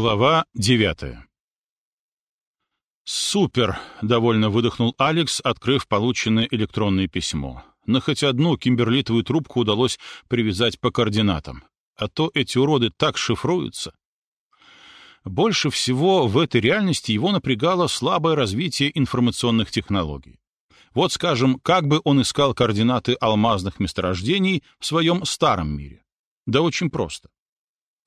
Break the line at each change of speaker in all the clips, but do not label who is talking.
Глава девятая «Супер!» — довольно выдохнул Алекс, открыв полученное электронное письмо. На хоть одну кимберлитовую трубку удалось привязать по координатам. А то эти уроды так шифруются. Больше всего в этой реальности его напрягало слабое развитие информационных технологий. Вот, скажем, как бы он искал координаты алмазных месторождений в своем старом мире? Да очень просто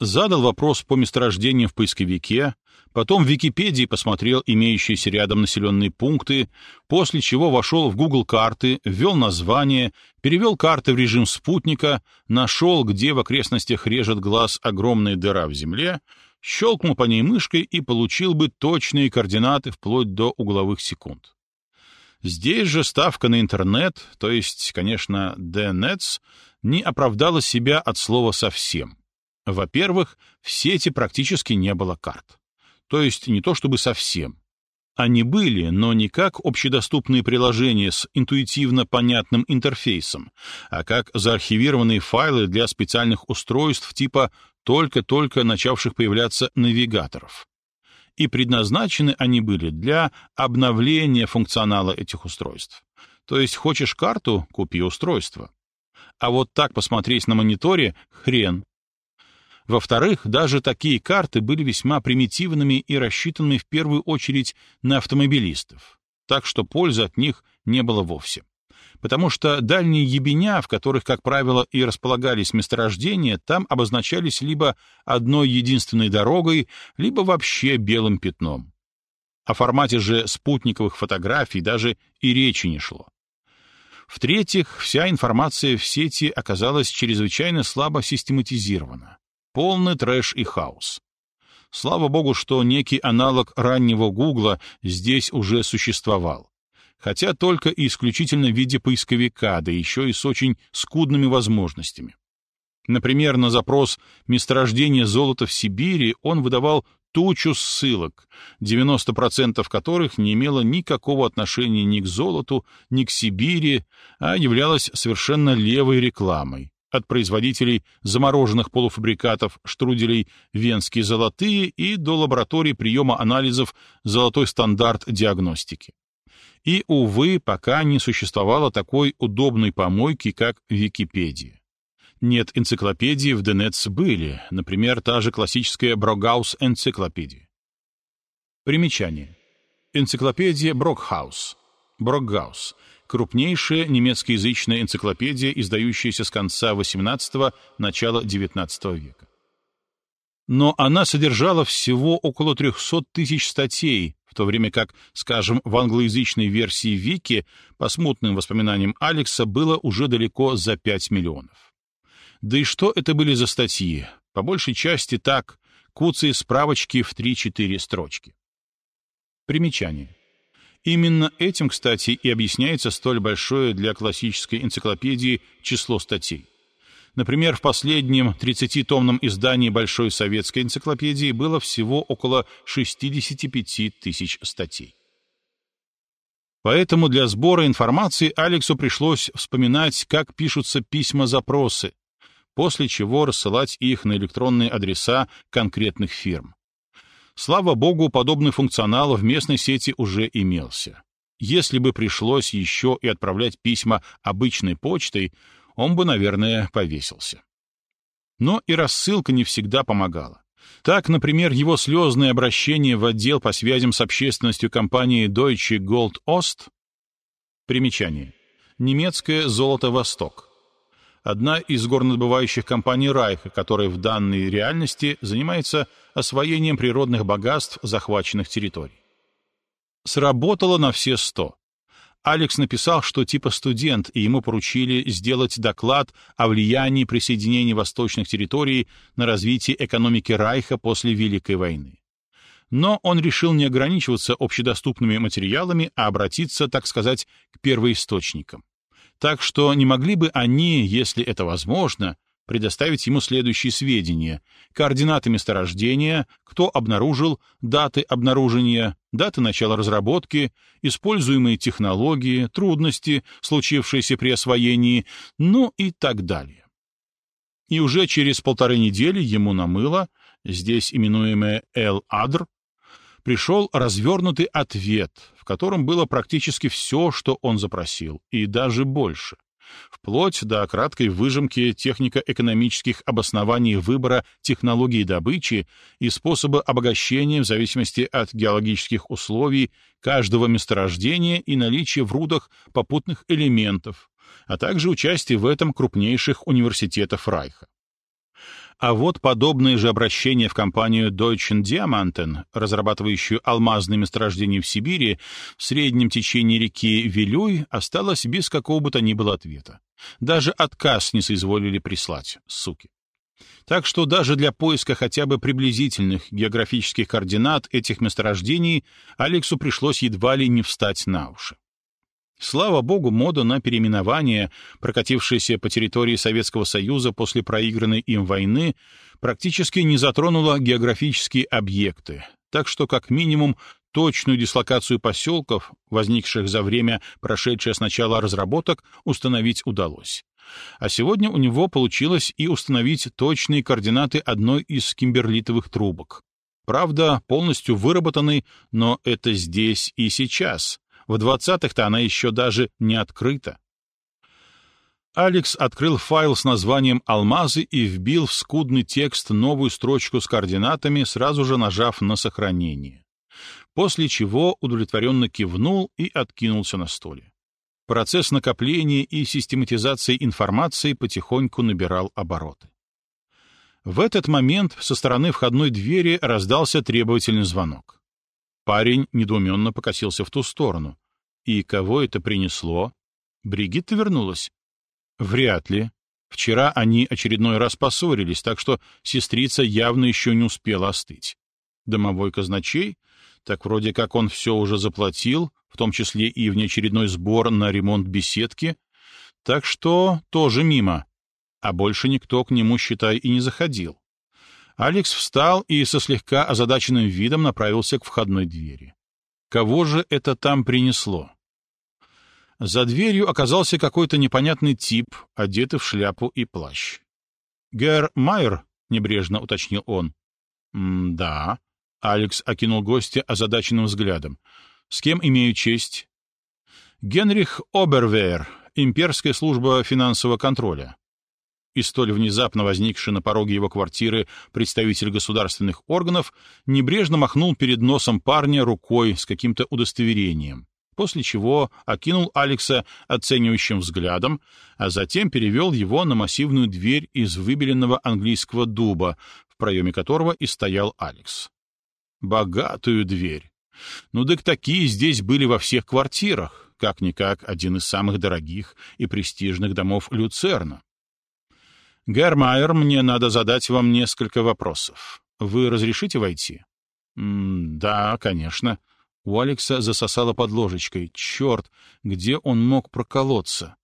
задал вопрос по месторождениям в поисковике, потом в Википедии посмотрел имеющиеся рядом населенные пункты, после чего вошел в Google карты, ввел название, перевел карты в режим спутника, нашел, где в окрестностях режет глаз огромная дыра в земле, щелкнул по ней мышкой и получил бы точные координаты вплоть до угловых секунд. Здесь же ставка на интернет, то есть, конечно, DNets, не оправдала себя от слова совсем — во-первых, в сети практически не было карт. То есть не то чтобы совсем. Они были, но не как общедоступные приложения с интуитивно понятным интерфейсом, а как заархивированные файлы для специальных устройств типа только-только начавших появляться навигаторов. И предназначены они были для обновления функционала этих устройств. То есть хочешь карту — купи устройство. А вот так посмотреть на мониторе — хрен. Во-вторых, даже такие карты были весьма примитивными и рассчитанными в первую очередь на автомобилистов, так что пользы от них не было вовсе. Потому что дальние ебеня, в которых, как правило, и располагались месторождения, там обозначались либо одной единственной дорогой, либо вообще белым пятном. О формате же спутниковых фотографий даже и речи не шло. В-третьих, вся информация в сети оказалась чрезвычайно слабо систематизирована. Полный трэш и хаос. Слава богу, что некий аналог раннего Гугла здесь уже существовал. Хотя только и исключительно в виде поисковика, да еще и с очень скудными возможностями. Например, на запрос «месторождение золота в Сибири» он выдавал тучу ссылок, 90% которых не имело никакого отношения ни к золоту, ни к Сибири, а являлось совершенно левой рекламой от производителей замороженных полуфабрикатов штруделей «Венские золотые» и до лабораторий приема анализов «Золотой стандарт диагностики». И, увы, пока не существовало такой удобной помойки, как Википедия. Нет, энциклопедии в Денетс были, например, та же классическая Брогаус-энциклопедия. Примечание. Энциклопедия Брокхаус. Брокгаус крупнейшая немецкоязычная энциклопедия, издающаяся с конца XVIII – начала XIX века. Но она содержала всего около 300 тысяч статей, в то время как, скажем, в англоязычной версии Вики, по смутным воспоминаниям Алекса, было уже далеко за 5 миллионов. Да и что это были за статьи? По большей части так, куцые справочки в 3-4 строчки. Примечание. Именно этим, кстати, и объясняется столь большое для классической энциклопедии число статей. Например, в последнем 30-томном издании Большой советской энциклопедии было всего около 65 тысяч статей. Поэтому для сбора информации Алексу пришлось вспоминать, как пишутся письма-запросы, после чего рассылать их на электронные адреса конкретных фирм. Слава богу, подобный функционал в местной сети уже имелся. Если бы пришлось еще и отправлять письма обычной почтой, он бы, наверное, повесился. Но и рассылка не всегда помогала. Так, например, его слезное обращение в отдел по связям с общественностью компании Deutsche Gold Ost. Примечание. Немецкое «Золото Восток» одна из горнодобывающих компаний Райха, которая в данной реальности занимается освоением природных богатств захваченных территорий. Сработало на все сто. Алекс написал, что типа студент, и ему поручили сделать доклад о влиянии присоединения восточных территорий на развитие экономики Райха после Великой войны. Но он решил не ограничиваться общедоступными материалами, а обратиться, так сказать, к первоисточникам. Так что не могли бы они, если это возможно, предоставить ему следующие сведения. Координаты месторождения, кто обнаружил, даты обнаружения, даты начала разработки, используемые технологии, трудности, случившиеся при освоении, ну и так далее. И уже через полторы недели ему намыло, здесь именуемое Эл-Адр, пришел развернутый ответ, в котором было практически все, что он запросил, и даже больше вплоть до краткой выжимки технико-экономических обоснований выбора технологии добычи и способа обогащения в зависимости от геологических условий каждого месторождения и наличия в рудах попутных элементов, а также участие в этом крупнейших университетов Райха. А вот подобное же обращение в компанию Deutschen Diamanten, разрабатывающую алмазные месторождения в Сибири, в среднем течении реки Вилюй, осталось без какого бы то ни было ответа. Даже отказ не соизволили прислать, суки. Так что даже для поиска хотя бы приблизительных географических координат этих месторождений Алексу пришлось едва ли не встать на уши. Слава богу, мода на переименование, прокатившаяся по территории Советского Союза после проигранной им войны, практически не затронула географические объекты, так что как минимум точную дислокацию поселков, возникших за время, прошедшее с начала разработок, установить удалось. А сегодня у него получилось и установить точные координаты одной из кимберлитовых трубок. Правда, полностью выработанной, но это здесь и сейчас, в двадцатых-то она еще даже не открыта. Алекс открыл файл с названием «Алмазы» и вбил в скудный текст новую строчку с координатами, сразу же нажав на сохранение. После чего удовлетворенно кивнул и откинулся на стуле. Процесс накопления и систематизации информации потихоньку набирал обороты. В этот момент со стороны входной двери раздался требовательный звонок. Парень недоуменно покосился в ту сторону. И кого это принесло? Бригитта вернулась? Вряд ли. Вчера они очередной раз поссорились, так что сестрица явно еще не успела остыть. Домовой казначей? Так вроде как он все уже заплатил, в том числе и внеочередной сбор на ремонт беседки. Так что тоже мимо. А больше никто к нему, считай, и не заходил. Алекс встал и со слегка озадаченным видом направился к входной двери. Кого же это там принесло? За дверью оказался какой-то непонятный тип, одетый в шляпу и плащ. «Гер Майер?» — небрежно уточнил он. «Да». Алекс окинул гостя озадаченным взглядом. «С кем имею честь?» «Генрих Обервейер, имперская служба финансового контроля и столь внезапно возникший на пороге его квартиры представитель государственных органов небрежно махнул перед носом парня рукой с каким-то удостоверением, после чего окинул Алекса оценивающим взглядом, а затем перевел его на массивную дверь из выбеленного английского дуба, в проеме которого и стоял Алекс. Богатую дверь. Ну так такие здесь были во всех квартирах, как-никак один из самых дорогих и престижных домов Люцерна. «Гермайер, мне надо задать вам несколько вопросов. Вы разрешите войти?» «Да, конечно». У Алекса засосало под ложечкой. Черт, где он мог проколоться?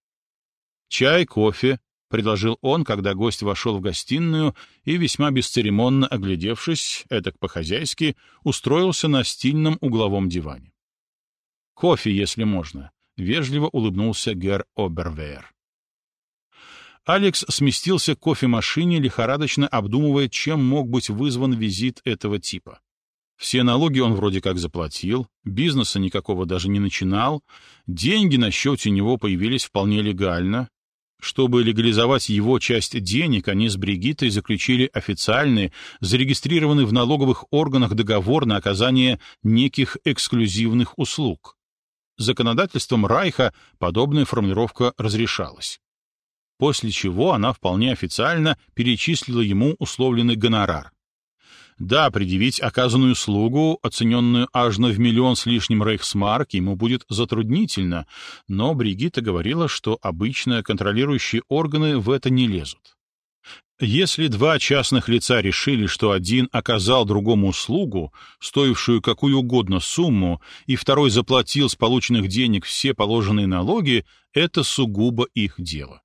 «Чай, кофе», — предложил он, когда гость вошел в гостиную и, весьма бесцеремонно оглядевшись, этак по-хозяйски, устроился на стильном угловом диване. «Кофе, если можно», — вежливо улыбнулся Гер Обервейер. Алекс сместился к кофемашине, лихорадочно обдумывая, чем мог быть вызван визит этого типа. Все налоги он вроде как заплатил, бизнеса никакого даже не начинал, деньги на счете у него появились вполне легально. Чтобы легализовать его часть денег, они с Бригитой заключили официальный, зарегистрированный в налоговых органах договор на оказание неких эксклюзивных услуг. Законодательством Райха подобная формулировка разрешалась после чего она вполне официально перечислила ему условленный гонорар. Да, предъявить оказанную услугу, оцененную аж на в миллион с лишним рейхсмарк, ему будет затруднительно, но Бригитта говорила, что обычно контролирующие органы в это не лезут. Если два частных лица решили, что один оказал другому услугу, стоившую какую угодно сумму, и второй заплатил с полученных денег все положенные налоги, это сугубо их дело.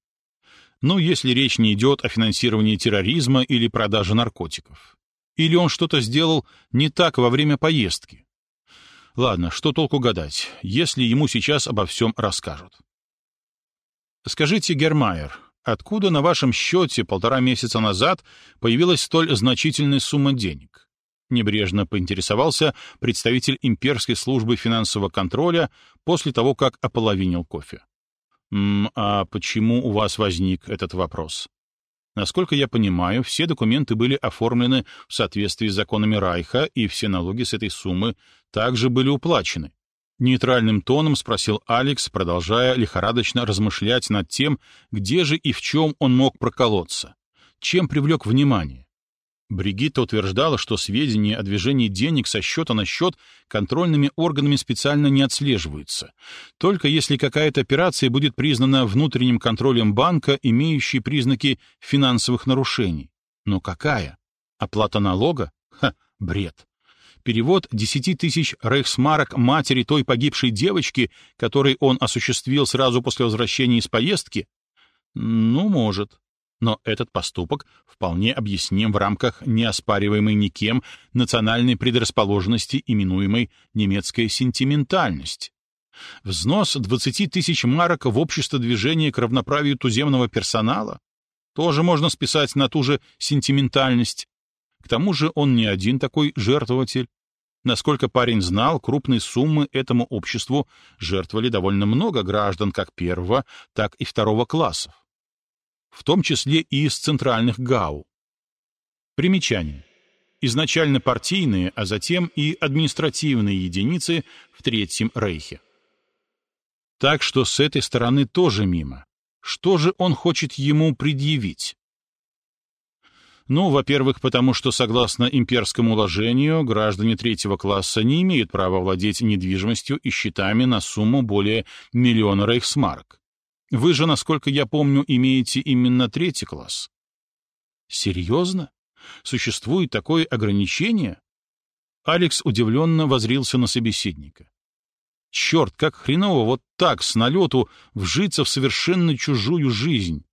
Ну, если речь не идет о финансировании терроризма или продаже наркотиков. Или он что-то сделал не так во время поездки. Ладно, что толку гадать, если ему сейчас обо всем расскажут. «Скажите, Гермайер», Откуда на вашем счете полтора месяца назад появилась столь значительная сумма денег? Небрежно поинтересовался представитель имперской службы финансового контроля после того, как ополовинил кофе. «М а почему у вас возник этот вопрос?» Насколько я понимаю, все документы были оформлены в соответствии с законами Райха, и все налоги с этой суммы также были уплачены. Нейтральным тоном спросил Алекс, продолжая лихорадочно размышлять над тем, где же и в чем он мог проколоться. Чем привлек внимание? Бригитта утверждала, что сведения о движении денег со счета на счет контрольными органами специально не отслеживаются, только если какая-то операция будет признана внутренним контролем банка, имеющей признаки финансовых нарушений. Но какая? Оплата налога? Ха, бред. Перевод 10 тысяч рейхсмарок матери той погибшей девочки, который он осуществил сразу после возвращения из поездки? Ну, может но этот поступок вполне объясним в рамках неоспариваемой никем национальной предрасположенности, именуемой немецкая сентиментальность. Взнос 20 тысяч марок в общество движения к равноправию туземного персонала тоже можно списать на ту же сентиментальность. К тому же он не один такой жертвователь. Насколько парень знал, крупные суммы этому обществу жертвовали довольно много граждан как первого, так и второго классов в том числе и из центральных ГАУ. Примечание. Изначально партийные, а затем и административные единицы в Третьем Рейхе. Так что с этой стороны тоже мимо. Что же он хочет ему предъявить? Ну, во-первых, потому что, согласно имперскому уложению, граждане третьего класса не имеют права владеть недвижимостью и счетами на сумму более миллиона рейхсмарок. Вы же, насколько я помню, имеете именно третий класс. Серьезно? Существует такое ограничение? Алекс удивленно возрился на собеседника. Черт, как хреново вот так, с налету, вжиться в совершенно чужую жизнь.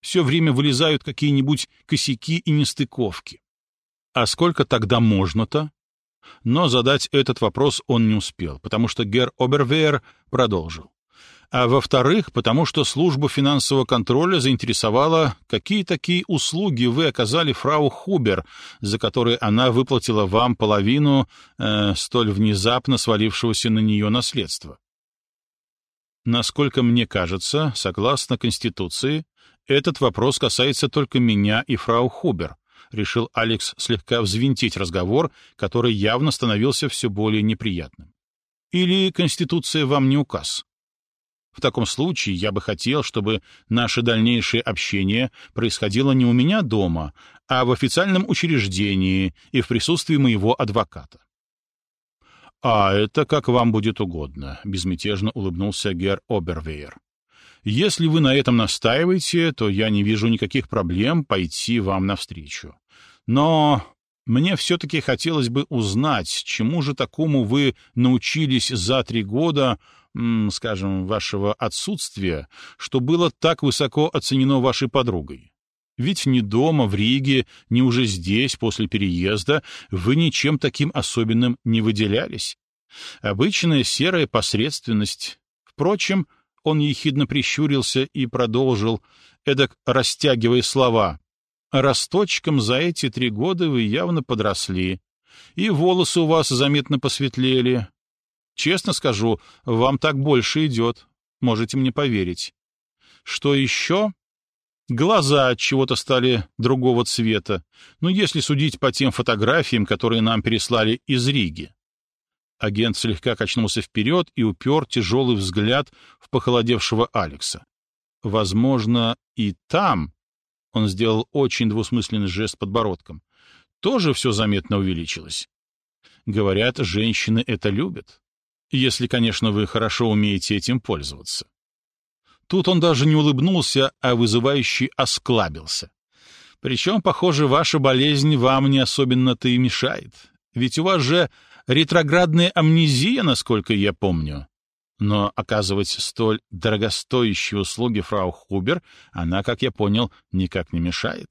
Все время вылезают какие-нибудь косяки и нестыковки. А сколько тогда можно-то? Но задать этот вопрос он не успел, потому что Гер Обервейер продолжил а во-вторых, потому что служба финансового контроля заинтересовала, какие такие услуги вы оказали фрау Хубер, за которые она выплатила вам половину э, столь внезапно свалившегося на нее наследства. Насколько мне кажется, согласно Конституции, этот вопрос касается только меня и фрау Хубер, решил Алекс слегка взвинтить разговор, который явно становился все более неприятным. Или Конституция вам не указ? В таком случае я бы хотел, чтобы наше дальнейшее общение происходило не у меня дома, а в официальном учреждении и в присутствии моего адвоката. «А это как вам будет угодно», — безмятежно улыбнулся Гер Обервейер. «Если вы на этом настаиваете, то я не вижу никаких проблем пойти вам навстречу. Но мне все-таки хотелось бы узнать, чему же такому вы научились за три года, скажем, вашего отсутствия, что было так высоко оценено вашей подругой. Ведь ни дома, в Риге, ни уже здесь, после переезда, вы ничем таким особенным не выделялись. Обычная серая посредственность. Впрочем, он ехидно прищурился и продолжил, эдак растягивая слова. Росточком за эти три года вы явно подросли, и волосы у вас заметно посветлели, Честно скажу, вам так больше идет. Можете мне поверить. Что еще? Глаза от чего-то стали другого цвета. Ну, если судить по тем фотографиям, которые нам переслали из Риги. Агент слегка качнулся вперед и упер тяжелый взгляд в похолодевшего Алекса. Возможно, и там, он сделал очень двусмысленный жест подбородком, тоже все заметно увеличилось. Говорят, женщины это любят. Если, конечно, вы хорошо умеете этим пользоваться. Тут он даже не улыбнулся, а вызывающий осклабился. Причем, похоже, ваша болезнь вам не особенно-то и мешает. Ведь у вас же ретроградная амнезия, насколько я помню. Но оказывать столь дорогостоящие услуги фрау Хубер она, как я понял, никак не мешает.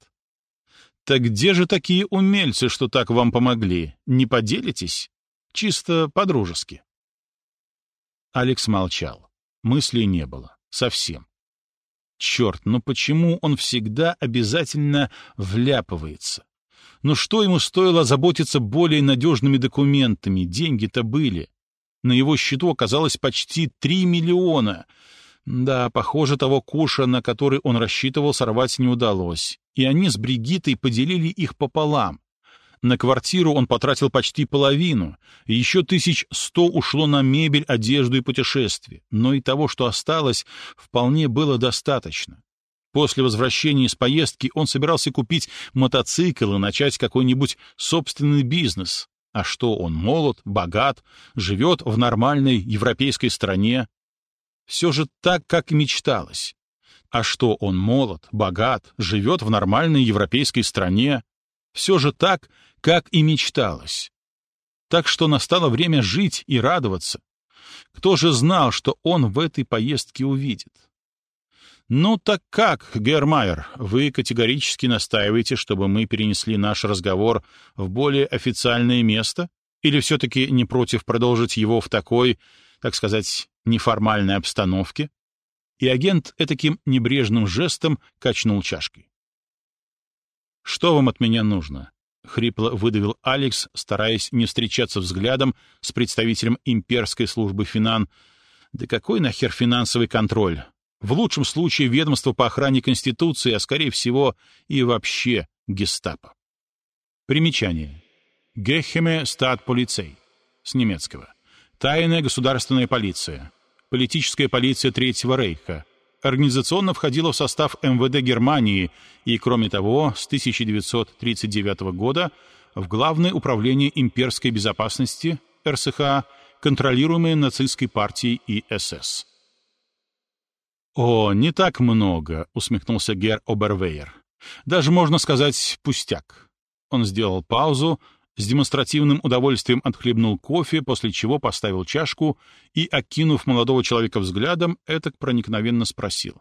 Так где же такие умельцы, что так вам помогли? Не поделитесь? Чисто по-дружески. Алекс молчал. Мыслей не было. Совсем. Черт, но почему он всегда обязательно вляпывается? Но что ему стоило заботиться более надежными документами? Деньги-то были. На его счету оказалось почти три миллиона. Да, похоже, того куша, на который он рассчитывал, сорвать не удалось. И они с Бригитой поделили их пополам. На квартиру он потратил почти половину, еще тысяч сто ушло на мебель, одежду и путешествия, но и того, что осталось, вполне было достаточно. После возвращения из поездки он собирался купить мотоцикл и начать какой-нибудь собственный бизнес. А что он молод, богат, живет в нормальной европейской стране? Все же так, как и мечталось. А что он молод, богат, живет в нормальной европейской стране? Все же так, как и мечталось. Так что настало время жить и радоваться. Кто же знал, что он в этой поездке увидит? «Ну так как, Гермайер, вы категорически настаиваете, чтобы мы перенесли наш разговор в более официальное место? Или все-таки не против продолжить его в такой, так сказать, неформальной обстановке?» И агент этаким небрежным жестом качнул чашкой. «Что вам от меня нужно?» — хрипло выдавил Алекс, стараясь не встречаться взглядом с представителем имперской службы финан. «Да какой нахер финансовый контроль? В лучшем случае ведомство по охране Конституции, а скорее всего и вообще гестапо». Примечание. Гехеме стат полицей. С немецкого. Тайная государственная полиция. Политическая полиция Третьего Рейха организационно входила в состав МВД Германии и, кроме того, с 1939 года в Главное управление имперской безопасности РСХ, контролируемое нацистской партией и СС. «О, не так много», — усмехнулся Гер Обервейер. «Даже, можно сказать, пустяк». Он сделал паузу, с демонстративным удовольствием отхлебнул кофе, после чего поставил чашку и, окинув молодого человека взглядом, этак проникновенно спросил.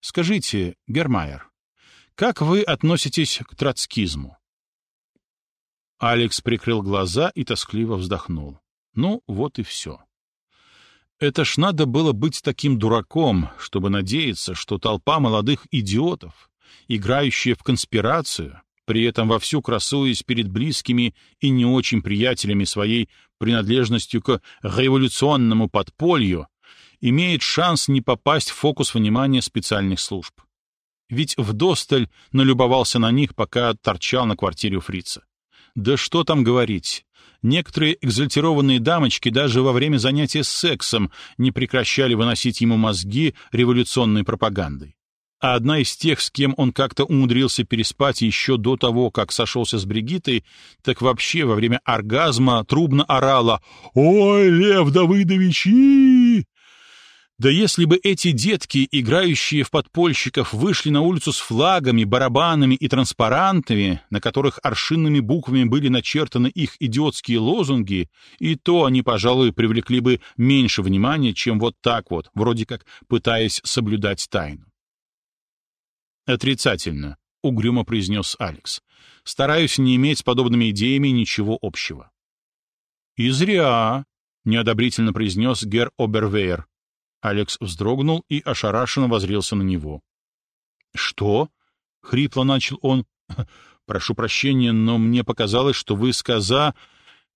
«Скажите, Гермайер, как вы относитесь к троцкизму?» Алекс прикрыл глаза и тоскливо вздохнул. «Ну, вот и все». Это ж надо было быть таким дураком, чтобы надеяться, что толпа молодых идиотов, играющая в конспирацию, при этом вовсю красуясь перед близкими и не очень приятелями своей принадлежностью к революционному подполью, имеет шанс не попасть в фокус внимания специальных служб. Ведь вдосталь налюбовался на них, пока торчал на квартире у фрица. Да что там говорить. Некоторые экзальтированные дамочки даже во время занятия сексом не прекращали выносить ему мозги революционной пропагандой а одна из тех, с кем он как-то умудрился переспать еще до того, как сошелся с Бригитой, так вообще во время оргазма трубно орала «Ой, Лев Давыдович!» и...» Да если бы эти детки, играющие в подпольщиков, вышли на улицу с флагами, барабанами и транспарантами, на которых аршинными буквами были начертаны их идиотские лозунги, и то они, пожалуй, привлекли бы меньше внимания, чем вот так вот, вроде как пытаясь соблюдать тайну. «Отрицательно», — угрюмо произнес Алекс. «Стараюсь не иметь с подобными идеями ничего общего». «И зря», — неодобрительно произнес Гер Обервейер. Алекс вздрогнул и ошарашенно возрился на него. «Что?» — хрипло начал он. «Прошу прощения, но мне показалось, что вы сказа...»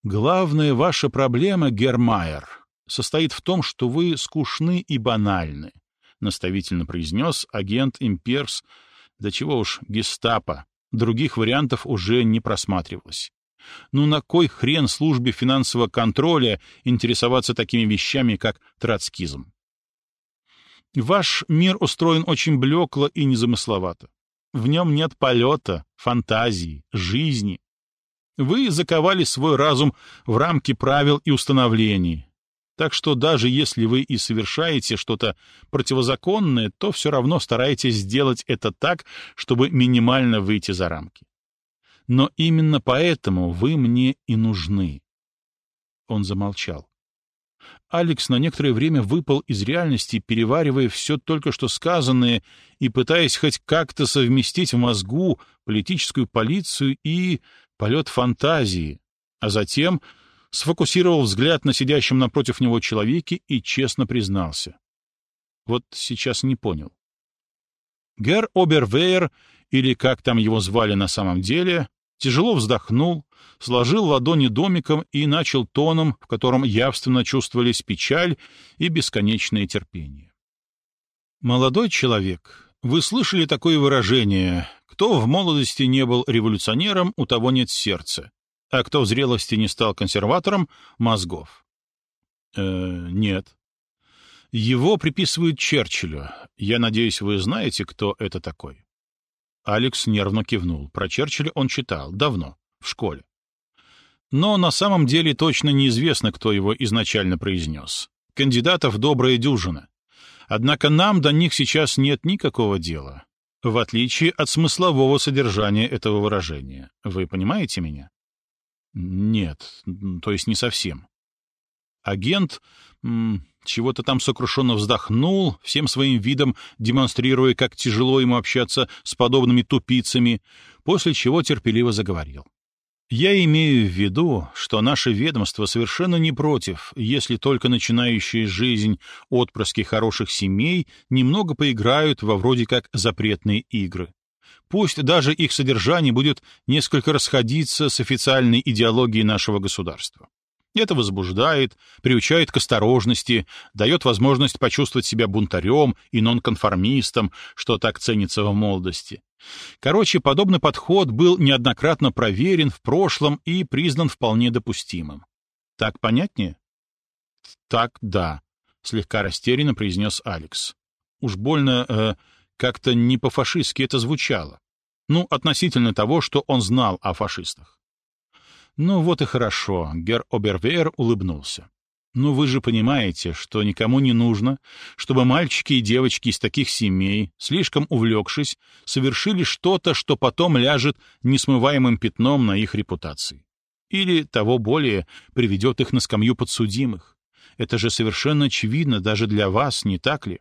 «Главная ваша проблема, Гермайер, состоит в том, что вы скучны и банальны. — наставительно произнес агент Имперс, да чего уж гестапо, других вариантов уже не просматривалось. Ну на кой хрен службе финансового контроля интересоваться такими вещами, как троцкизм? Ваш мир устроен очень блекло и незамысловато. В нем нет полета, фантазии, жизни. Вы заковали свой разум в рамки правил и установлений, так что даже если вы и совершаете что-то противозаконное, то все равно стараетесь сделать это так, чтобы минимально выйти за рамки. Но именно поэтому вы мне и нужны. Он замолчал. Алекс на некоторое время выпал из реальности, переваривая все только что сказанное и пытаясь хоть как-то совместить в мозгу политическую полицию и полет фантазии, а затем сфокусировал взгляд на сидящем напротив него человеке и честно признался. Вот сейчас не понял. Гер Обервейер, или как там его звали на самом деле, тяжело вздохнул, сложил ладони домиком и начал тоном, в котором явственно чувствовались печаль и бесконечное терпение. «Молодой человек, вы слышали такое выражение «Кто в молодости не был революционером, у того нет сердца, а кто в зрелости не стал консерватором — мозгов». Э, нет. Его приписывают Черчиллю. Я надеюсь, вы знаете, кто это такой. Алекс нервно кивнул. Про Черчилля он читал. Давно. В школе. Но на самом деле точно неизвестно, кто его изначально произнес. Кандидатов добрая дюжина. Однако нам до них сейчас нет никакого дела. В отличие от смыслового содержания этого выражения. Вы понимаете меня? Нет, то есть не совсем. Агент чего-то там сокрушенно вздохнул, всем своим видом демонстрируя, как тяжело ему общаться с подобными тупицами, после чего терпеливо заговорил. Я имею в виду, что наше ведомство совершенно не против, если только начинающие жизнь отпрыски хороших семей немного поиграют во вроде как запретные игры. Пусть даже их содержание будет несколько расходиться с официальной идеологией нашего государства. Это возбуждает, приучает к осторожности, дает возможность почувствовать себя бунтарем и нонконформистом, что так ценится в молодости. Короче, подобный подход был неоднократно проверен в прошлом и признан вполне допустимым. Так понятнее? Так, да, слегка растерянно произнес Алекс. Уж больно э, как-то не по-фашистски это звучало. Ну, относительно того, что он знал о фашистах. «Ну вот и хорошо», — Гер Обервейер улыбнулся. «Но вы же понимаете, что никому не нужно, чтобы мальчики и девочки из таких семей, слишком увлекшись, совершили что-то, что потом ляжет несмываемым пятном на их репутации. Или, того более, приведет их на скамью подсудимых. Это же совершенно очевидно даже для вас, не так ли?»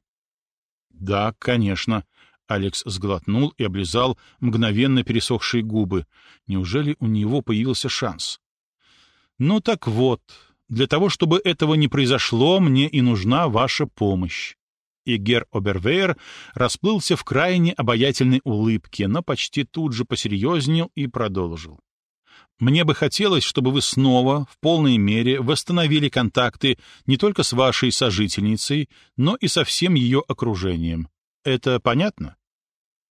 «Да, конечно», Алекс сглотнул и облизал мгновенно пересохшие губы. Неужели у него появился шанс? «Ну так вот, для того, чтобы этого не произошло, мне и нужна ваша помощь». И Гер Обервейер расплылся в крайне обаятельной улыбке, но почти тут же посерьезнел и продолжил. Мне бы хотелось, чтобы вы снова, в полной мере, восстановили контакты не только с вашей сожительницей, но и со всем ее окружением. Это понятно?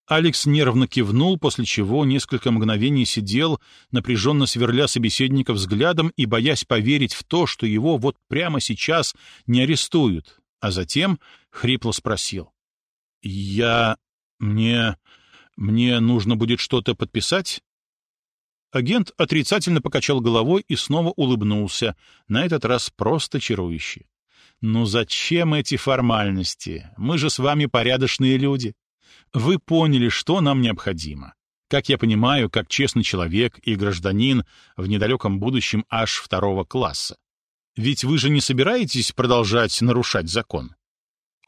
Алекс нервно кивнул, после чего несколько мгновений сидел, напряженно сверля собеседника взглядом и боясь поверить в то, что его вот прямо сейчас не арестуют, а затем хрипло спросил. «Я... мне... мне нужно будет что-то подписать?» Агент отрицательно покачал головой и снова улыбнулся, на этот раз просто чарующе. «Ну зачем эти формальности? Мы же с вами порядочные люди. Вы поняли, что нам необходимо. Как я понимаю, как честный человек и гражданин в недалеком будущем аж второго класса. Ведь вы же не собираетесь продолжать нарушать закон?»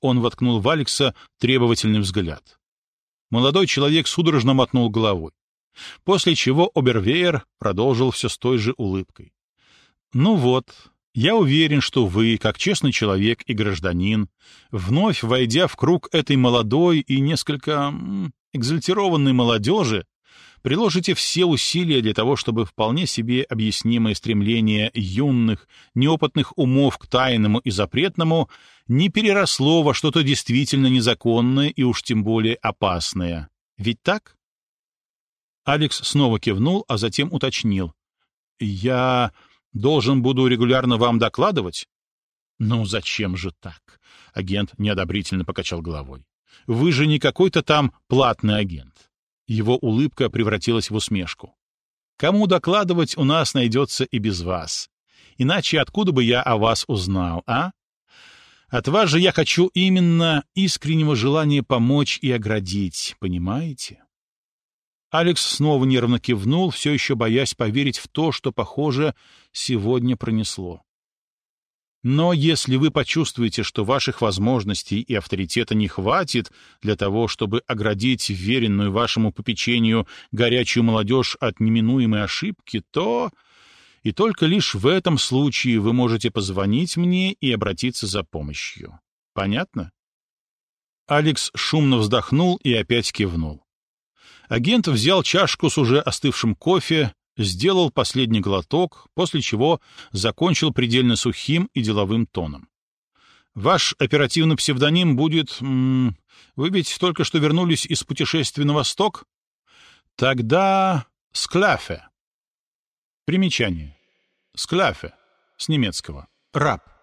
Он воткнул в Алекса требовательный взгляд. Молодой человек судорожно мотнул головой. После чего Обервеер продолжил все с той же улыбкой. «Ну вот, я уверен, что вы, как честный человек и гражданин, вновь войдя в круг этой молодой и несколько экзальтированной молодежи, приложите все усилия для того, чтобы вполне себе объяснимое стремление юных, неопытных умов к тайному и запретному не переросло во что-то действительно незаконное и уж тем более опасное. Ведь так? Алекс снова кивнул, а затем уточнил. «Я Должен буду регулярно вам докладывать? Ну, зачем же так? Агент неодобрительно покачал головой. Вы же не какой-то там платный агент. Его улыбка превратилась в усмешку. Кому докладывать у нас найдется и без вас. Иначе откуда бы я о вас узнал, а? От вас же я хочу именно искреннего желания помочь и оградить, понимаете? Алекс снова нервно кивнул, все еще боясь поверить в то, что, похоже, сегодня пронесло. Но если вы почувствуете, что ваших возможностей и авторитета не хватит для того, чтобы оградить веренную вашему попечению горячую молодежь от неминуемой ошибки, то и только лишь в этом случае вы можете позвонить мне и обратиться за помощью. Понятно? Алекс шумно вздохнул и опять кивнул. Агент взял чашку с уже остывшим кофе, сделал последний глоток, после чего закончил предельно сухим и деловым тоном. «Ваш оперативный псевдоним будет... М вы ведь только что вернулись из путешествия на восток? Тогда... Скляфе». Примечание. Скляфе. С немецкого. Раб.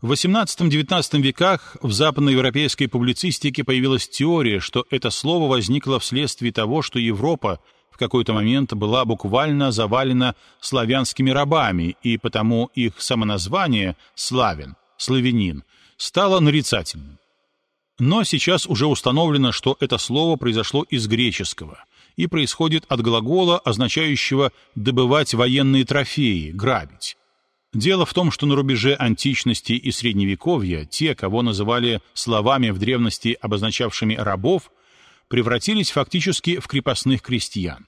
В XVIII-XIX веках в западноевропейской публицистике появилась теория, что это слово возникло вследствие того, что Европа в какой-то момент была буквально завалена славянскими рабами, и потому их самоназвание «славян», «славянин» стало нарицательным. Но сейчас уже установлено, что это слово произошло из греческого и происходит от глагола, означающего «добывать военные трофеи», «грабить». Дело в том, что на рубеже античности и средневековья те, кого называли словами в древности, обозначавшими рабов, превратились фактически в крепостных крестьян.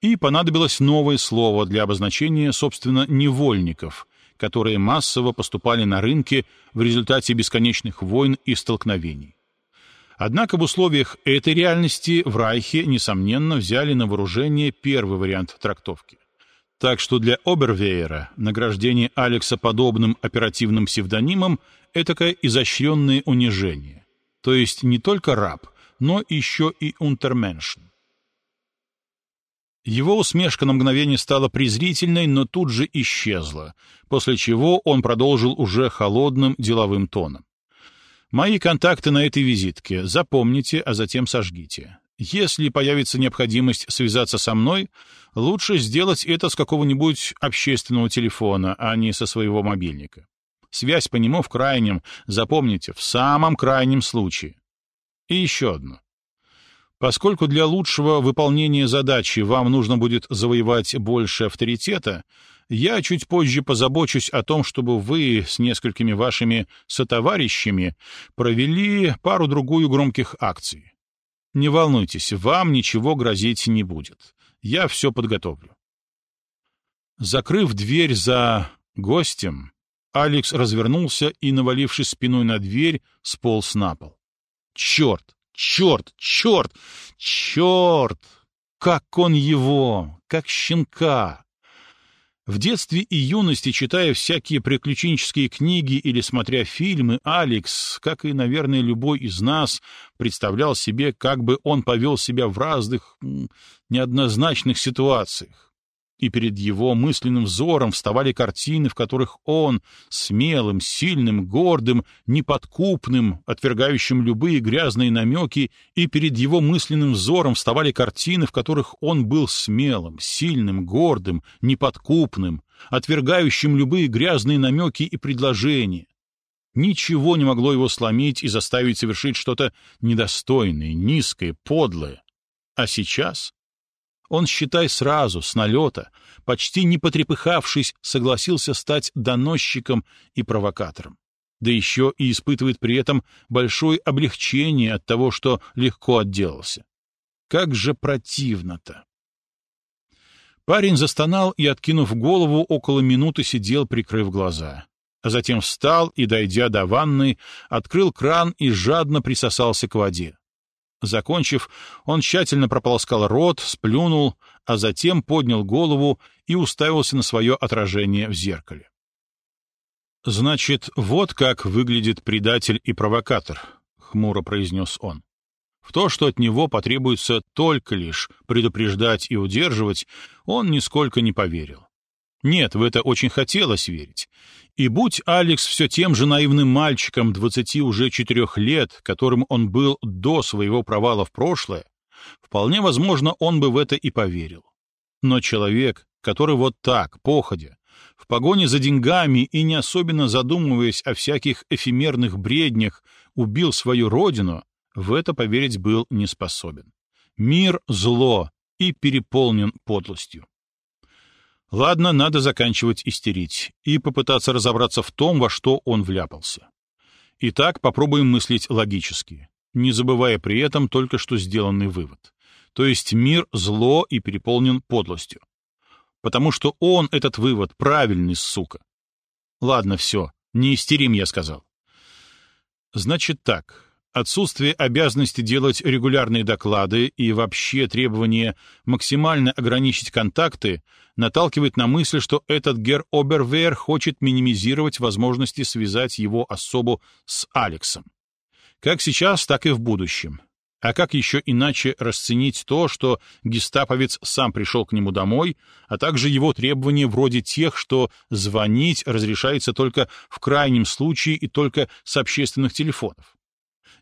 И понадобилось новое слово для обозначения, собственно, невольников, которые массово поступали на рынке в результате бесконечных войн и столкновений. Однако в условиях этой реальности в Райхе, несомненно, взяли на вооружение первый вариант трактовки. Так что для Обервейера награждение Алекса подобным оперативным псевдонимом — этакое изощренное унижение. То есть не только раб, но еще и унтерменшен. Его усмешка на мгновение стала презрительной, но тут же исчезла, после чего он продолжил уже холодным деловым тоном. «Мои контакты на этой визитке запомните, а затем сожгите. Если появится необходимость связаться со мной, лучше сделать это с какого-нибудь общественного телефона, а не со своего мобильника. Связь по нему в крайнем, запомните, в самом крайнем случае. И еще одно. Поскольку для лучшего выполнения задачи вам нужно будет завоевать больше авторитета, я чуть позже позабочусь о том, чтобы вы с несколькими вашими сотоварищами провели пару-другую громких акций. Не волнуйтесь, вам ничего грозить не будет. Я все подготовлю. Закрыв дверь за гостем, Алекс развернулся и, навалившись спиной на дверь, сполз на пол. Черт! Черт! Черт! Черт! Как он его! Как щенка! В детстве и юности, читая всякие приключенческие книги или смотря фильмы, Алекс, как и, наверное, любой из нас, представлял себе, как бы он повел себя в разных неоднозначных ситуациях и перед его мысленным взором вставали картины, в которых он, смелым, сильным, гордым, неподкупным, отвергающим любые грязные намеки, и перед его мысленным взором вставали картины, в которых он был смелым, сильным, гордым, неподкупным, отвергающим любые грязные намеки и предложения. Ничего не могло его сломить и заставить совершить что-то недостойное, низкое, подлое. А сейчас он, считай, сразу, с налета, почти не потрепыхавшись, согласился стать доносчиком и провокатором. Да еще и испытывает при этом большое облегчение от того, что легко отделался. Как же противно-то! Парень застонал и, откинув голову, около минуты сидел, прикрыв глаза. А затем встал и, дойдя до ванной, открыл кран и жадно присосался к воде. Закончив, он тщательно прополоскал рот, сплюнул, а затем поднял голову и уставился на свое отражение в зеркале. «Значит, вот как выглядит предатель и провокатор», — хмуро произнес он. В то, что от него потребуется только лишь предупреждать и удерживать, он нисколько не поверил. Нет, в это очень хотелось верить. И будь Алекс все тем же наивным мальчиком двадцати уже четырех лет, которым он был до своего провала в прошлое, вполне возможно, он бы в это и поверил. Но человек, который вот так, походя, в погоне за деньгами и не особенно задумываясь о всяких эфемерных бреднях, убил свою родину, в это поверить был не способен. Мир — зло и переполнен подлостью. Ладно, надо заканчивать истерить и попытаться разобраться в том, во что он вляпался. Итак, попробуем мыслить логически, не забывая при этом только что сделанный вывод. То есть мир зло и переполнен подлостью. Потому что он, этот вывод, правильный, сука. Ладно, все, не истерим, я сказал. Значит так, Отсутствие обязанности делать регулярные доклады и вообще требование максимально ограничить контакты наталкивает на мысль, что этот Гер Обервейер хочет минимизировать возможности связать его особу с Алексом. Как сейчас, так и в будущем. А как еще иначе расценить то, что гестаповец сам пришел к нему домой, а также его требования вроде тех, что звонить разрешается только в крайнем случае и только с общественных телефонов?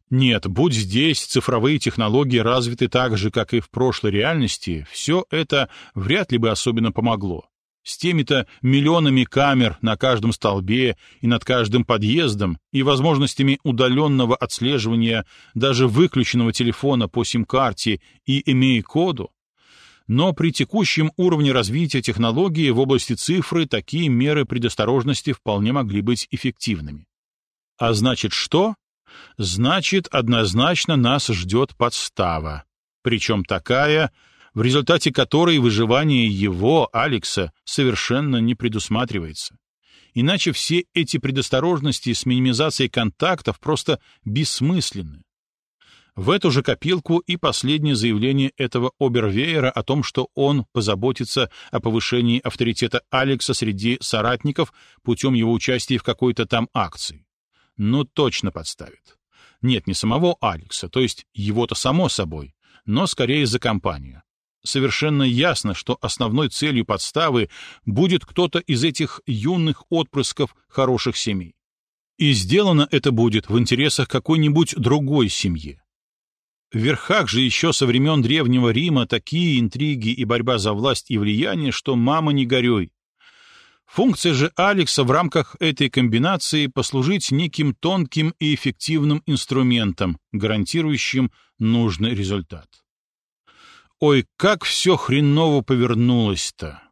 Нет, будь здесь цифровые технологии развиты так же, как и в прошлой реальности, все это вряд ли бы особенно помогло. С теми-то миллионами камер на каждом столбе и над каждым подъездом и возможностями удаленного отслеживания даже выключенного телефона по сим-карте и EMEI-коду, но при текущем уровне развития технологии в области цифры такие меры предосторожности вполне могли быть эффективными. А значит что? Значит, однозначно нас ждет подстава. Причем такая, в результате которой выживание его, Алекса, совершенно не предусматривается. Иначе все эти предосторожности с минимизацией контактов просто бессмысленны. В эту же копилку и последнее заявление этого Обервеера о том, что он позаботится о повышении авторитета Алекса среди соратников путем его участия в какой-то там акции. Ну, точно подставит. Нет, не самого Алекса, то есть его-то само собой, но скорее за компанию совершенно ясно, что основной целью подставы будет кто-то из этих юных отпрысков хороших семей. И сделано это будет в интересах какой-нибудь другой семьи. В верхах же еще со времен Древнего Рима такие интриги и борьба за власть и влияние, что мама не горюй. Функция же Алекса в рамках этой комбинации послужить неким тонким и эффективным инструментом, гарантирующим нужный результат. Ой, как все хреново повернулось-то!